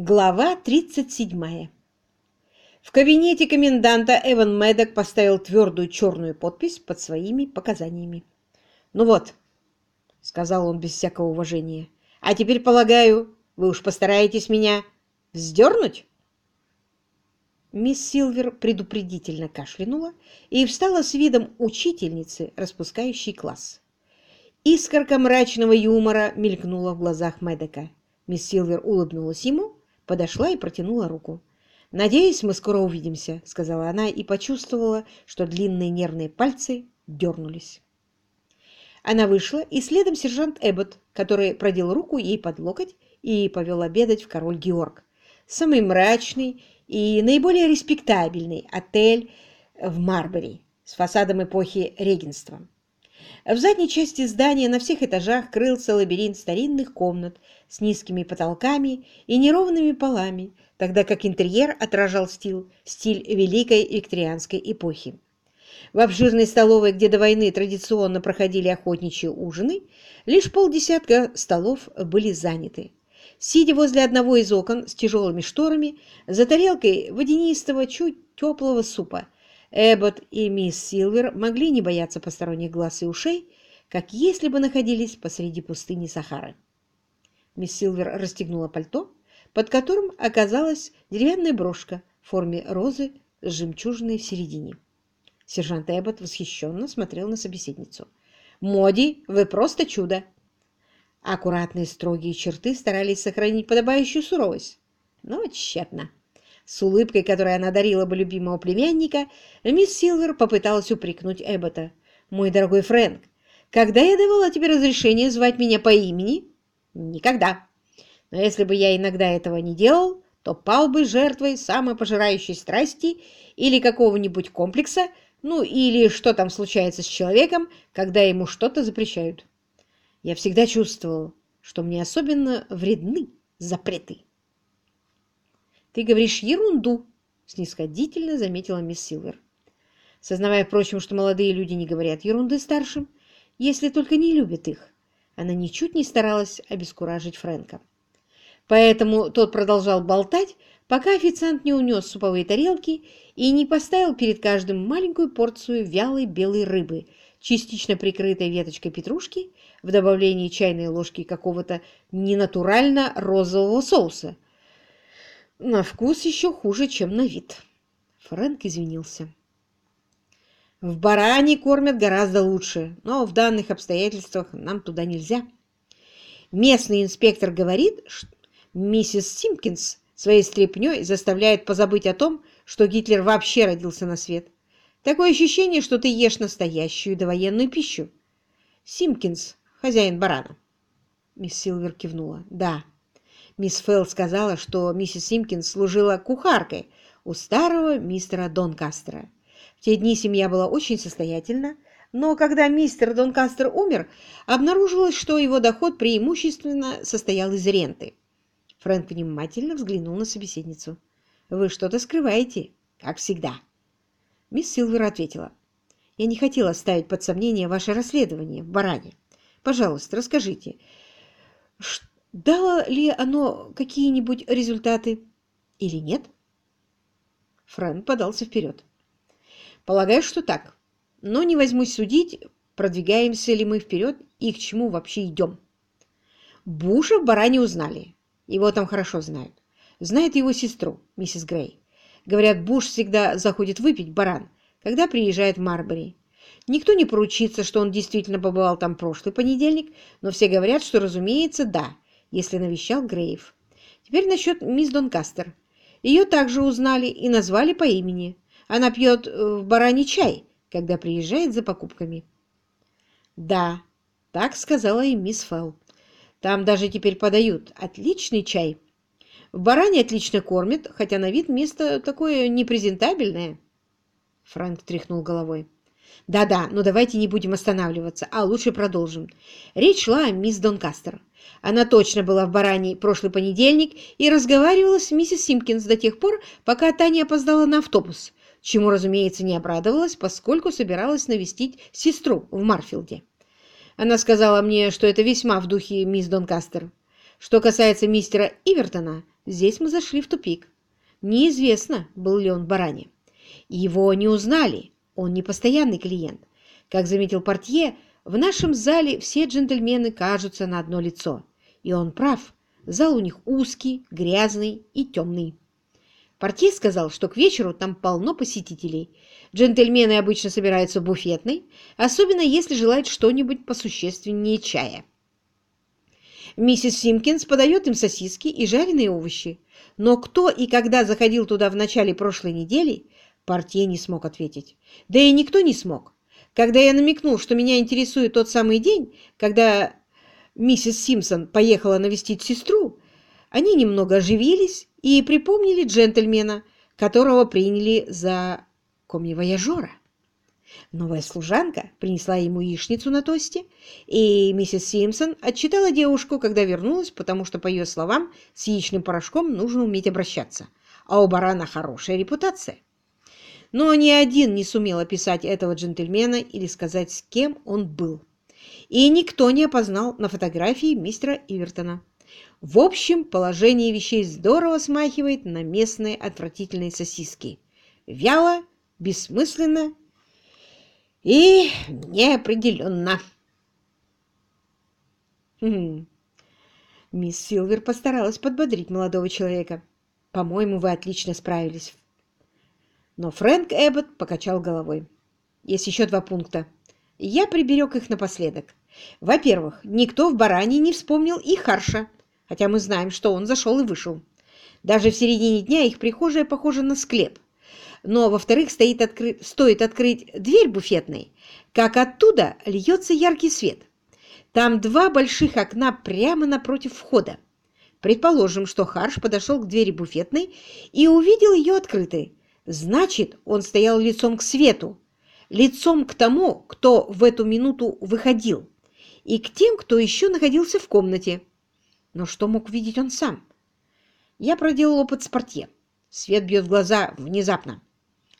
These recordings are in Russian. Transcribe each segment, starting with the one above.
Глава 37. В кабинете коменданта Эван Медок поставил твердую черную подпись под своими показаниями. «Ну вот», — сказал он без всякого уважения, — «а теперь, полагаю, вы уж постараетесь меня вздернуть?» Мисс Силвер предупредительно кашлянула и встала с видом учительницы, распускающей класс. Искорка мрачного юмора мелькнула в глазах Медока. Мисс Силвер улыбнулась ему, подошла и протянула руку. «Надеюсь, мы скоро увидимся», — сказала она и почувствовала, что длинные нервные пальцы дернулись. Она вышла, и следом сержант Эббот, который продел руку ей под локоть и повел обедать в Король Георг. Самый мрачный и наиболее респектабельный отель в Марбери с фасадом эпохи регенства. В задней части здания на всех этажах крылся лабиринт старинных комнат с низкими потолками и неровными полами, тогда как интерьер отражал стиль, стиль великой викторианской эпохи. В обширной столовой, где до войны традиционно проходили охотничьи ужины, лишь полдесятка столов были заняты. Сидя возле одного из окон с тяжелыми шторами, за тарелкой водянистого, чуть теплого супа, Эббот и мисс Силвер могли не бояться посторонних глаз и ушей, как если бы находились посреди пустыни Сахары. Мисс Силвер расстегнула пальто, под которым оказалась деревянная брошка в форме розы с жемчужиной в середине. Сержант Эббот восхищенно смотрел на собеседницу. «Моди, вы просто чудо!» Аккуратные строгие черты старались сохранить подобающую суровость, но тщетно. С улыбкой, которой она дарила бы любимого племянника, мисс Силвер попыталась упрекнуть Эббота. «Мой дорогой Фрэнк, когда я давала тебе разрешение звать меня по имени?» «Никогда. Но если бы я иногда этого не делал, то пал бы жертвой самопожирающей страсти или какого-нибудь комплекса, ну или что там случается с человеком, когда ему что-то запрещают. Я всегда чувствовал, что мне особенно вредны запреты». «Ты говоришь ерунду», — снисходительно заметила мисс Силвер. Сознавая, впрочем, что молодые люди не говорят ерунды старшим, если только не любят их, она ничуть не старалась обескуражить Фрэнка. Поэтому тот продолжал болтать, пока официант не унес суповые тарелки и не поставил перед каждым маленькую порцию вялой белой рыбы, частично прикрытой веточкой петрушки, в добавлении чайной ложки какого-то ненатурально розового соуса – на вкус еще хуже, чем на вид. Фрэнк извинился. В баране кормят гораздо лучше, но в данных обстоятельствах нам туда нельзя. Местный инспектор говорит, что миссис Симпкинс своей стряпнёй заставляет позабыть о том, что Гитлер вообще родился на свет. Такое ощущение, что ты ешь настоящую довоенную пищу. Симпкинс, хозяин барана. Мисс Силвер кивнула. Да, Мисс Фелл сказала, что миссис Симпкинс служила кухаркой у старого мистера Донкастера. В те дни семья была очень состоятельна, но когда мистер Донкастер умер, обнаружилось, что его доход преимущественно состоял из ренты. Фрэнк внимательно взглянул на собеседницу. «Вы что-то скрываете, как всегда». Мисс Силвер ответила. «Я не хотела ставить под сомнение ваше расследование в Баране. Пожалуйста, расскажите, Дало ли оно какие-нибудь результаты или нет? Фрэнк подался вперед. Полагаю, что так. Но не возьмусь судить, продвигаемся ли мы вперед и к чему вообще идем. Буша в баране узнали. Его там хорошо знают. Знает его сестру, миссис Грей. Говорят, Буш всегда заходит выпить баран, когда приезжает в Марбери. Никто не поручится, что он действительно побывал там прошлый понедельник, но все говорят, что, разумеется, да, если навещал Грейв. Теперь насчет мисс Донкастер. Ее также узнали и назвали по имени. Она пьет э, в бараний чай, когда приезжает за покупками. Да, так сказала и мисс Фелл. Там даже теперь подают отличный чай. В баране отлично кормят, хотя на вид место такое непрезентабельное. Фрэнк тряхнул головой. Да-да, но давайте не будем останавливаться, а лучше продолжим. Речь шла о мисс Донкастер. Она точно была в Баране прошлый понедельник и разговаривала с миссис Симпкинс до тех пор, пока та не опоздала на автобус, чему, разумеется, не обрадовалась, поскольку собиралась навестить сестру в Марфилде. Она сказала мне, что это весьма в духе мисс Донкастер. Что касается мистера Ивертона, здесь мы зашли в тупик. Неизвестно, был ли он в баране. Его не узнали, он не постоянный клиент. Как заметил портье, в нашем зале все джентльмены кажутся на одно лицо. И он прав, зал у них узкий, грязный и темный. Портье сказал, что к вечеру там полно посетителей. Джентльмены обычно собираются в буфетной, особенно если желают что-нибудь посущественнее чая. Миссис Симкинс подает им сосиски и жареные овощи. Но кто и когда заходил туда в начале прошлой недели, портье не смог ответить. Да и никто не смог. Когда я намекнул, что меня интересует тот самый день, когда миссис Симпсон поехала навестить сестру, они немного оживились и припомнили джентльмена, которого приняли за комивояжера. Новая служанка принесла ему яичницу на тосте, и миссис Симпсон отчитала девушку, когда вернулась, потому что, по ее словам, с яичным порошком нужно уметь обращаться, а у барана хорошая репутация. Но ни один не сумел описать этого джентльмена или сказать, с кем он был. И никто не опознал на фотографии мистера Ивертона. В общем, положение вещей здорово смахивает на местные отвратительные сосиски. Вяло, бессмысленно и неопределенно. Хм. Мисс Силвер постаралась подбодрить молодого человека. «По-моему, вы отлично справились». Но Фрэнк Эббот покачал головой. «Есть еще два пункта. Я приберег их напоследок. Во-первых, никто в баране не вспомнил и Харша, хотя мы знаем, что он зашел и вышел. Даже в середине дня их прихожая похожа на склеп но, во-вторых, откры... стоит открыть дверь буфетной, как оттуда льется яркий свет. Там два больших окна прямо напротив входа. Предположим, что Харш подошел к двери буфетной и увидел ее открытой. Значит, он стоял лицом к свету, лицом к тому, кто в эту минуту выходил, и к тем, кто еще находился в комнате. Но что мог видеть он сам? Я проделал опыт с портье. Свет бьет в глаза внезапно.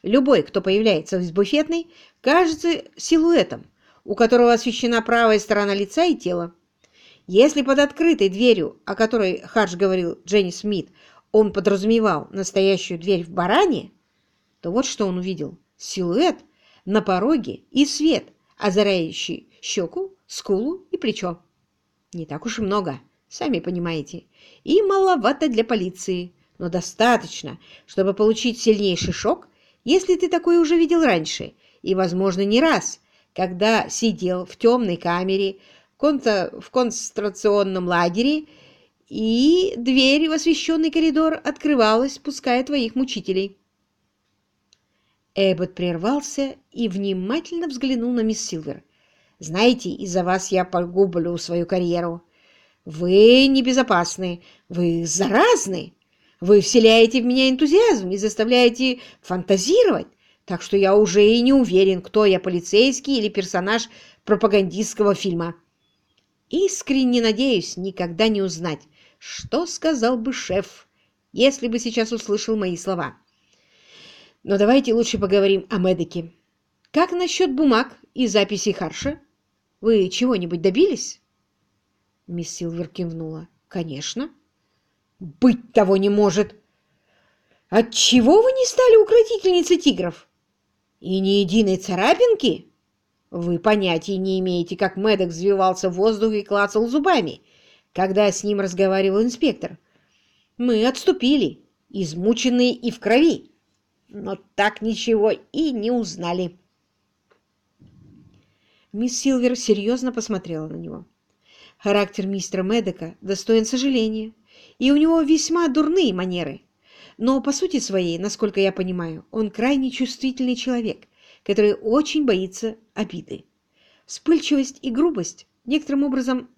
Любой, кто появляется из буфетной, кажется силуэтом, у которого освещена правая сторона лица и тела. Если под открытой дверью, о которой Хадж говорил Дженни Смит, он подразумевал настоящую дверь в баране, то вот что он увидел. Силуэт на пороге и свет, озаряющий щеку, скулу и плечо. Не так уж и много, сами понимаете. И маловато для полиции, но достаточно, чтобы получить сильнейший шок если ты такое уже видел раньше, и, возможно, не раз, когда сидел в темной камере в концентрационном лагере, и дверь в освещенный коридор открывалась, пуская твоих мучителей. Эббот прервался и внимательно взглянул на мисс Силвер. «Знаете, из-за вас я погублю свою карьеру. Вы небезопасны, вы заразны. Вы вселяете в меня энтузиазм и заставляете фантазировать, так что я уже и не уверен, кто я, полицейский или персонаж пропагандистского фильма. Искренне надеюсь никогда не узнать, что сказал бы шеф, если бы сейчас услышал мои слова. Но давайте лучше поговорим о Медике. Как насчет бумаг и записей Харша? Вы чего-нибудь добились? Мисс Силвер кивнула. Конечно. Быть того не может. Отчего вы не стали укротительницей тигров? И ни единой царапинки? Вы понятия не имеете, как Мэддок взвивался в воздух и клацал зубами, когда с ним разговаривал инспектор. Мы отступили, измученные и в крови, но так ничего и не узнали. Мисс Силвер серьезно посмотрела на него. Характер мистера Медока достоин сожаления и у него весьма дурные манеры. Но по сути своей, насколько я понимаю, он крайне чувствительный человек, который очень боится обиды. Вспыльчивость и грубость некоторым образом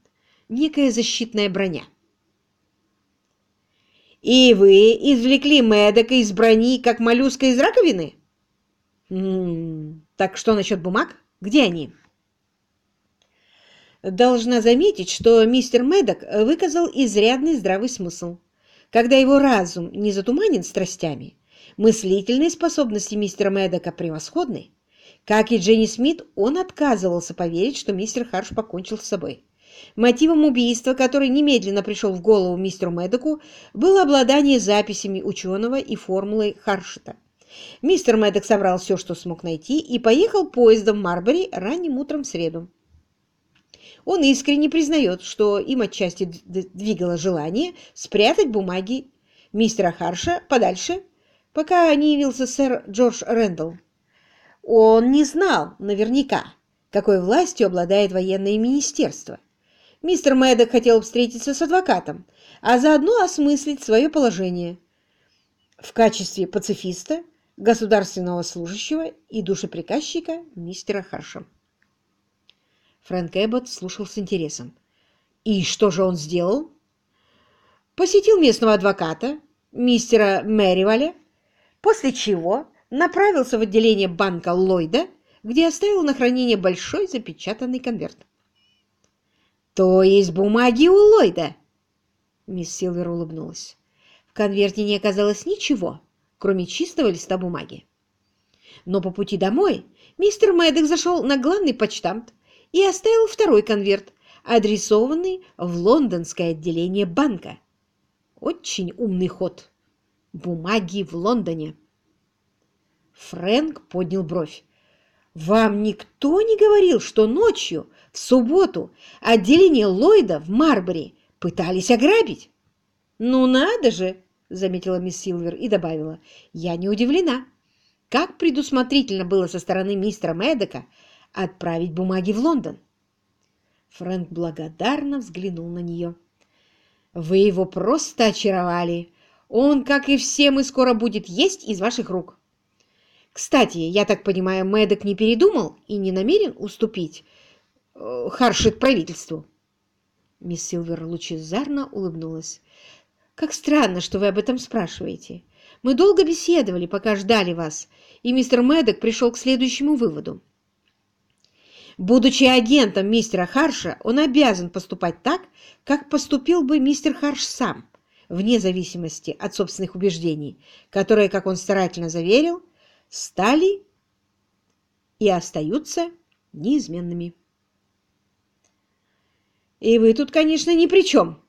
некая защитная броня. «И вы извлекли Мэддока из брони, как моллюска из раковины?» М -м, «Так что насчет бумаг? Где они?» Должна заметить, что мистер Мэддок выказал изрядный здравый смысл. Когда его разум не затуманен страстями, мыслительные способности мистера Мэддока превосходны. Как и Дженни Смит, он отказывался поверить, что мистер Харш покончил с собой. Мотивом убийства, который немедленно пришел в голову мистеру Мэддоку, было обладание записями ученого и формулой Харшета. Мистер Мэддок собрал все, что смог найти, и поехал поездом в Марбери ранним утром в среду. Он искренне признает, что им отчасти двигало желание спрятать бумаги мистера Харша подальше, пока не явился сэр Джордж Рэндалл. Он не знал наверняка, какой властью обладает военное министерство. Мистер Мэддок хотел встретиться с адвокатом, а заодно осмыслить свое положение в качестве пацифиста, государственного служащего и душеприказчика мистера Харша. Фрэнк Эббот слушал с интересом. «И что же он сделал?» «Посетил местного адвоката, мистера Мэриваля, после чего направился в отделение банка Ллойда, где оставил на хранение большой запечатанный конверт. «То есть бумаги у Ллойда?» Мисс Силвер улыбнулась. В конверте не оказалось ничего, кроме чистого листа бумаги. Но по пути домой мистер Мэддок зашел на главный почтамт и оставил второй конверт, адресованный в лондонское отделение банка. Очень умный ход. Бумаги в Лондоне. Фрэнк поднял бровь. «Вам никто не говорил, что ночью, в субботу, отделение Ллойда в Марбери пытались ограбить?» «Ну надо же!» — заметила мисс Силвер и добавила. «Я не удивлена. Как предусмотрительно было со стороны мистера Мэддока отправить бумаги в Лондон?» Фрэнк благодарно взглянул на нее. «Вы его просто очаровали. Он, как и все мы, скоро будет есть из ваших рук». Кстати, я так понимаю, Мэддок не передумал и не намерен уступить э, Харшит правительству?» Мисс Силвер лучезарно улыбнулась. «Как странно, что вы об этом спрашиваете. Мы долго беседовали, пока ждали вас, и мистер Мэддок пришел к следующему выводу. Будучи агентом мистера Харша, он обязан поступать так, как поступил бы мистер Харш сам, вне зависимости от собственных убеждений, которые, как он старательно заверил, стали и остаются неизменными. И вы тут, конечно, ни при чем.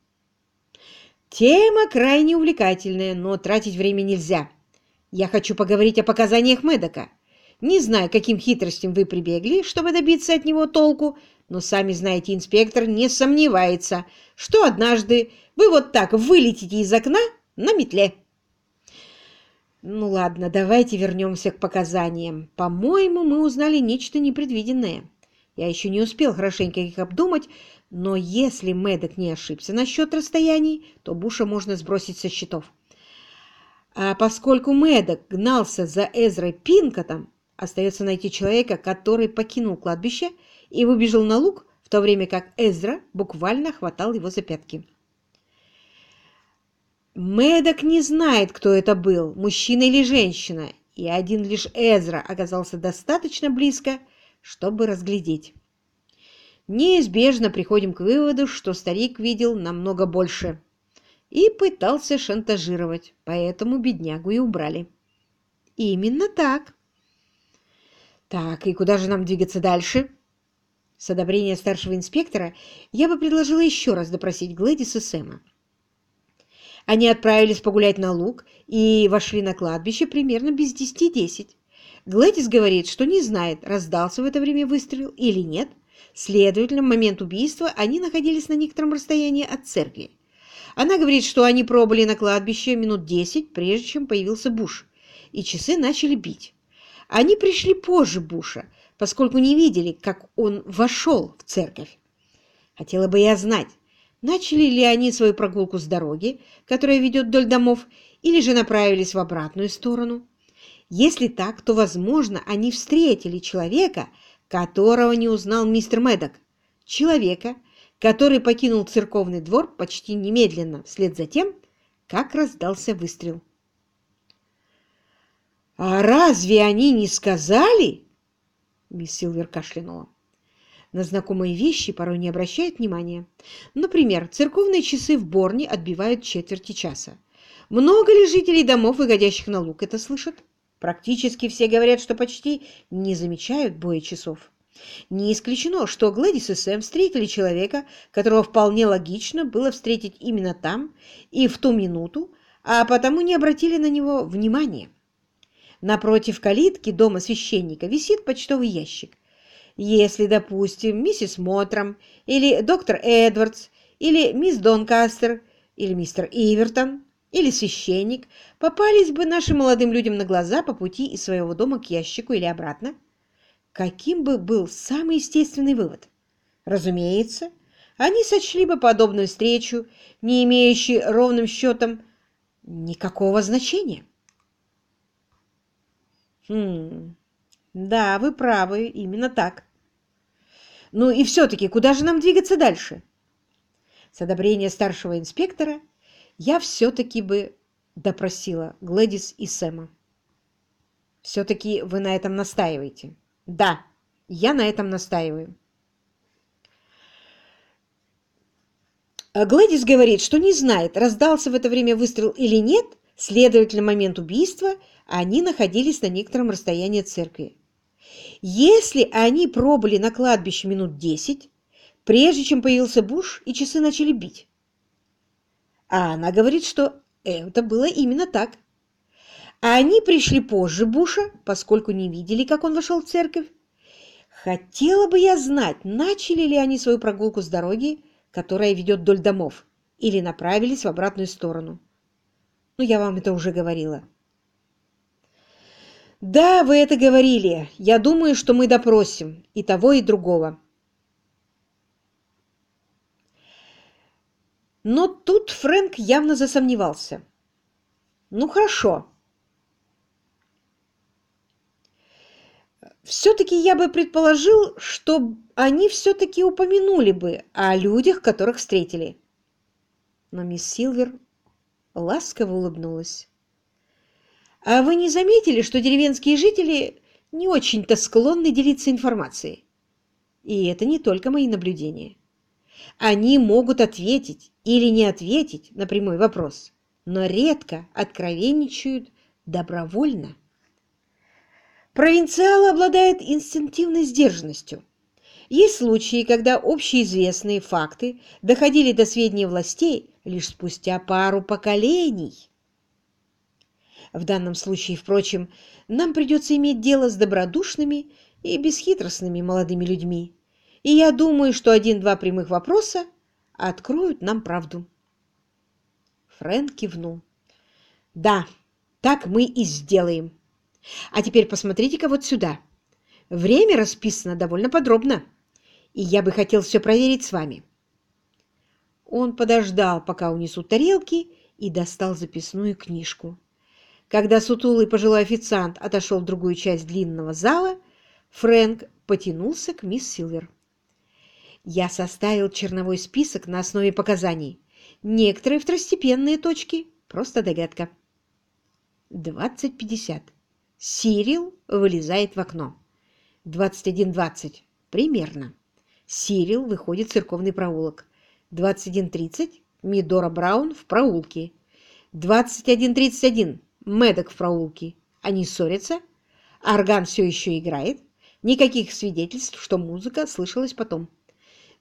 Тема крайне увлекательная, но тратить время нельзя. Я хочу поговорить о показаниях Медока. Не знаю, каким хитростям вы прибегли, чтобы добиться от него толку, но сами знаете, инспектор не сомневается, что однажды вы вот так вылетите из окна на метле. Ну ладно, давайте вернемся к показаниям. По-моему, мы узнали нечто непредвиденное. Я еще не успел хорошенько их обдумать, но если Мэддок не ошибся насчет расстояний, то Буша можно сбросить со счетов. А поскольку Мэддок гнался за Эзрой Пинкотом, остается найти человека, который покинул кладбище и выбежал на луг, в то время как Эзра буквально хватал его за пятки. Мэддок не знает, кто это был, мужчина или женщина, и один лишь Эзра оказался достаточно близко, чтобы разглядеть. Неизбежно приходим к выводу, что старик видел намного больше и пытался шантажировать, поэтому беднягу и убрали. Именно так. Так, и куда же нам двигаться дальше? С одобрения старшего инспектора я бы предложила еще раз допросить Глэдис и Сэма. Они отправились погулять на луг и вошли на кладбище примерно без десяти десять. Глэдис говорит, что не знает, раздался в это время выстрел или нет. Следовательно, в момент убийства они находились на некотором расстоянии от церкви. Она говорит, что они пробыли на кладбище минут десять, прежде чем появился Буш, и часы начали бить. Они пришли позже Буша, поскольку не видели, как он вошел в церковь. Хотела бы я знать, Начали ли они свою прогулку с дороги, которая ведет вдоль домов, или же направились в обратную сторону? Если так, то, возможно, они встретили человека, которого не узнал мистер Мэддок. Человека, который покинул церковный двор почти немедленно, вслед за тем, как раздался выстрел. «А разве они не сказали?» Мисс Силвер кашлянула. На знакомые вещи порой не обращают внимания. Например, церковные часы в Борне отбивают четверти часа. Много ли жителей домов, выходящих на луг, это слышат? Практически все говорят, что почти не замечают боя часов. Не исключено, что Глэдис и Сэм встретили человека, которого вполне логично было встретить именно там и в ту минуту, а потому не обратили на него внимания. Напротив калитки дома священника висит почтовый ящик. Если, допустим, миссис Мотром или доктор Эдвардс или мисс Донкастер или мистер Ивертон или священник попались бы нашим молодым людям на глаза по пути из своего дома к ящику или обратно, каким бы был самый естественный вывод? Разумеется, они сочли бы подобную встречу, не имеющей ровным счетом никакого значения. Хм, да, вы правы, именно так. Ну и все-таки, куда же нам двигаться дальше? С одобрения старшего инспектора я все-таки бы допросила Глэдис и Сэма. Все-таки вы на этом настаиваете? Да, я на этом настаиваю. Глэдис говорит, что не знает, раздался в это время выстрел или нет, следовательно, момент убийства они находились на некотором расстоянии от церкви. Если они пробыли на кладбище минут десять, прежде чем появился Буш и часы начали бить. А она говорит, что это было именно так. А они пришли позже Буша, поскольку не видели, как он вошел в церковь. Хотела бы я знать, начали ли они свою прогулку с дороги, которая ведет вдоль домов, или направились в обратную сторону. Ну, я вам это уже говорила. Да, вы это говорили. Я думаю, что мы допросим и того, и другого. Но тут Фрэнк явно засомневался. Ну, хорошо. Все-таки я бы предположил, что они все-таки упомянули бы о людях, которых встретили. Но мисс Силвер ласково улыбнулась. А вы не заметили, что деревенские жители не очень-то склонны делиться информацией? И это не только мои наблюдения. Они могут ответить или не ответить на прямой вопрос, но редко откровенничают добровольно. Провинциал обладает инстинктивной сдержанностью. Есть случаи, когда общеизвестные факты доходили до сведения властей лишь спустя пару поколений. В данном случае, впрочем, нам придется иметь дело с добродушными и бесхитростными молодыми людьми. И я думаю, что один-два прямых вопроса откроют нам правду. Фрэнк кивнул. «Да, так мы и сделаем». А теперь посмотрите-ка вот сюда. Время расписано довольно подробно, и я бы хотел все проверить с вами. Он подождал, пока унесут тарелки, и достал записную книжку. Когда сутулый пожилой официант отошел в другую часть длинного зала, Фрэнк потянулся к мисс Силвер. «Я составил черновой список на основе показаний. Некоторые второстепенные точки – просто догадка». «Двадцать пятьдесят». Сирил вылезает в окно. 21.20. Примерно. Сирил выходит в церковный проулок. 21.30. Мидора Браун в проулке. 21.31. Мэддок в проулке. Они ссорятся. Орган все еще играет. Никаких свидетельств, что музыка слышалась потом.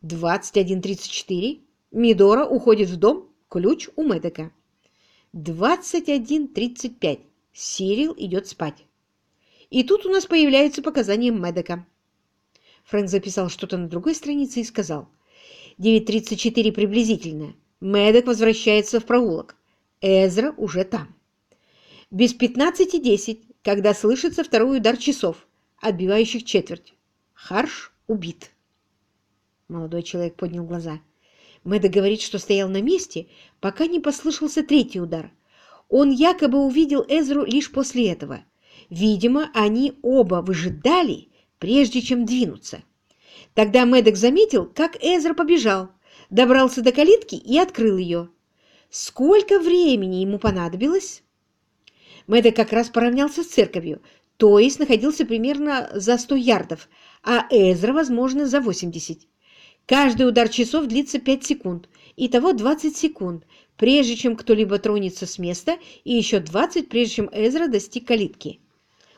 21.34. Мидора уходит в дом. Ключ у Мэддока. 21.35. Сирил идет спать. И тут у нас появляются показания Медека. Фрэнк записал что-то на другой странице и сказал. 9.34 приблизительно. Медек возвращается в проулок. Эзра уже там. Без 15.10, когда слышится второй удар часов, отбивающих четверть. Харш убит. Молодой человек поднял глаза. Мэда говорит, что стоял на месте, пока не послышался третий удар. Он якобы увидел Эзру лишь после этого. Видимо, они оба выжидали, прежде чем двинуться. Тогда Мэддок заметил, как Эзра побежал, добрался до калитки и открыл ее. Сколько времени ему понадобилось? Мэддок как раз поравнялся с церковью, то есть находился примерно за 100 ярдов, а Эзра, возможно, за 80. Каждый удар часов длится 5 секунд, итого 20 секунд, прежде чем кто-либо тронется с места, и еще 20, прежде чем Эзра достиг калитки.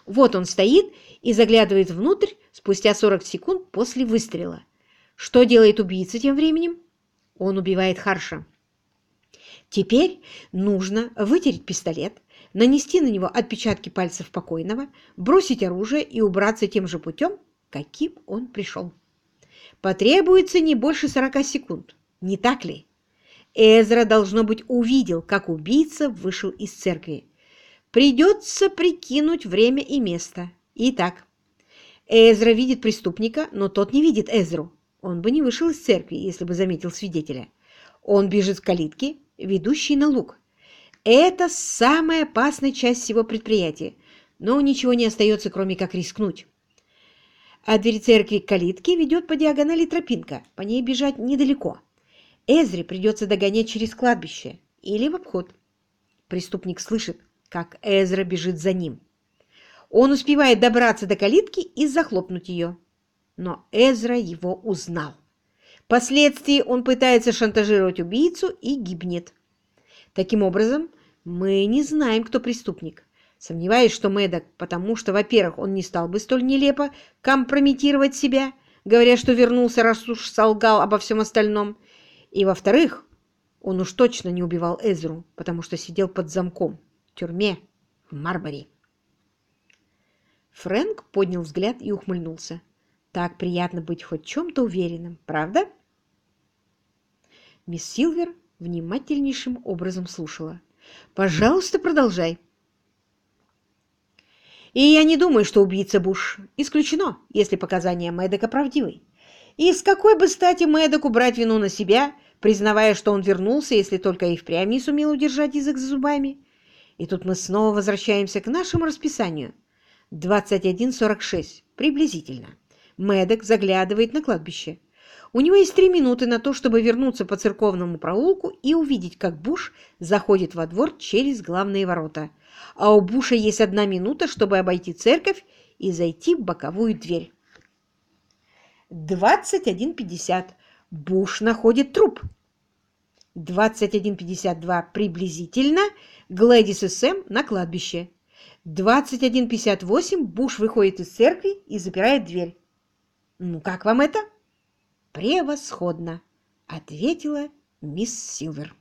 Вот он стоит и заглядывает внутрь спустя 40 секунд после выстрела. Что делает убийца тем временем? Он убивает Харша. Теперь нужно вытереть пистолет, нанести на него отпечатки пальцев покойного, бросить оружие и убраться тем же путем, каким он пришел. Потребуется не больше 40 секунд, не так ли? Эзра, должно быть, увидел, как убийца вышел из церкви. Придется прикинуть время и место. Итак, Эзра видит преступника, но тот не видит Эзру. Он бы не вышел из церкви, если бы заметил свидетеля. Он бежит к калитке, ведущей на луг. Это самая опасная часть всего предприятия, но ничего не остается, кроме как рискнуть. От двери церкви к калитке ведет по диагонали тропинка, по ней бежать недалеко. Эзре придется догонять через кладбище или в обход. Преступник слышит, как Эзра бежит за ним. Он успевает добраться до калитки и захлопнуть ее. Но Эзра его узнал. Впоследствии он пытается шантажировать убийцу и гибнет. Таким образом, мы не знаем, кто преступник. Сомневаюсь, что Мэддок, потому что, во-первых, он не стал бы столь нелепо компрометировать себя, говоря, что вернулся, раз уж солгал обо всем остальном, и, во-вторых, он уж точно не убивал Эзру, потому что сидел под замком в тюрьме в Марбори. Фрэнк поднял взгляд и ухмыльнулся. Так приятно быть хоть чем-то уверенным, правда? Мисс Силвер внимательнейшим образом слушала. «Пожалуйста, продолжай». «И я не думаю, что убийца Буш. Исключено, если показания Мэддока правдивы. И с какой бы стати Мэддоку брать вину на себя, признавая, что он вернулся, если только и впрямь не сумел удержать язык за зубами? И тут мы снова возвращаемся к нашему расписанию. 21.46, приблизительно. Мэддок заглядывает на кладбище. У него есть три минуты на то, чтобы вернуться по церковному проулку и увидеть, как Буш заходит во двор через главные ворота. А у Буша есть одна минута, чтобы обойти церковь и зайти в боковую дверь. 21.50. Буш находит труп. 21.52 приблизительно Глэдис и Сэм на кладбище. 21.58 Буш выходит из церкви и запирает дверь. Ну, как вам это? «Превосходно!» — ответила мисс Силвер.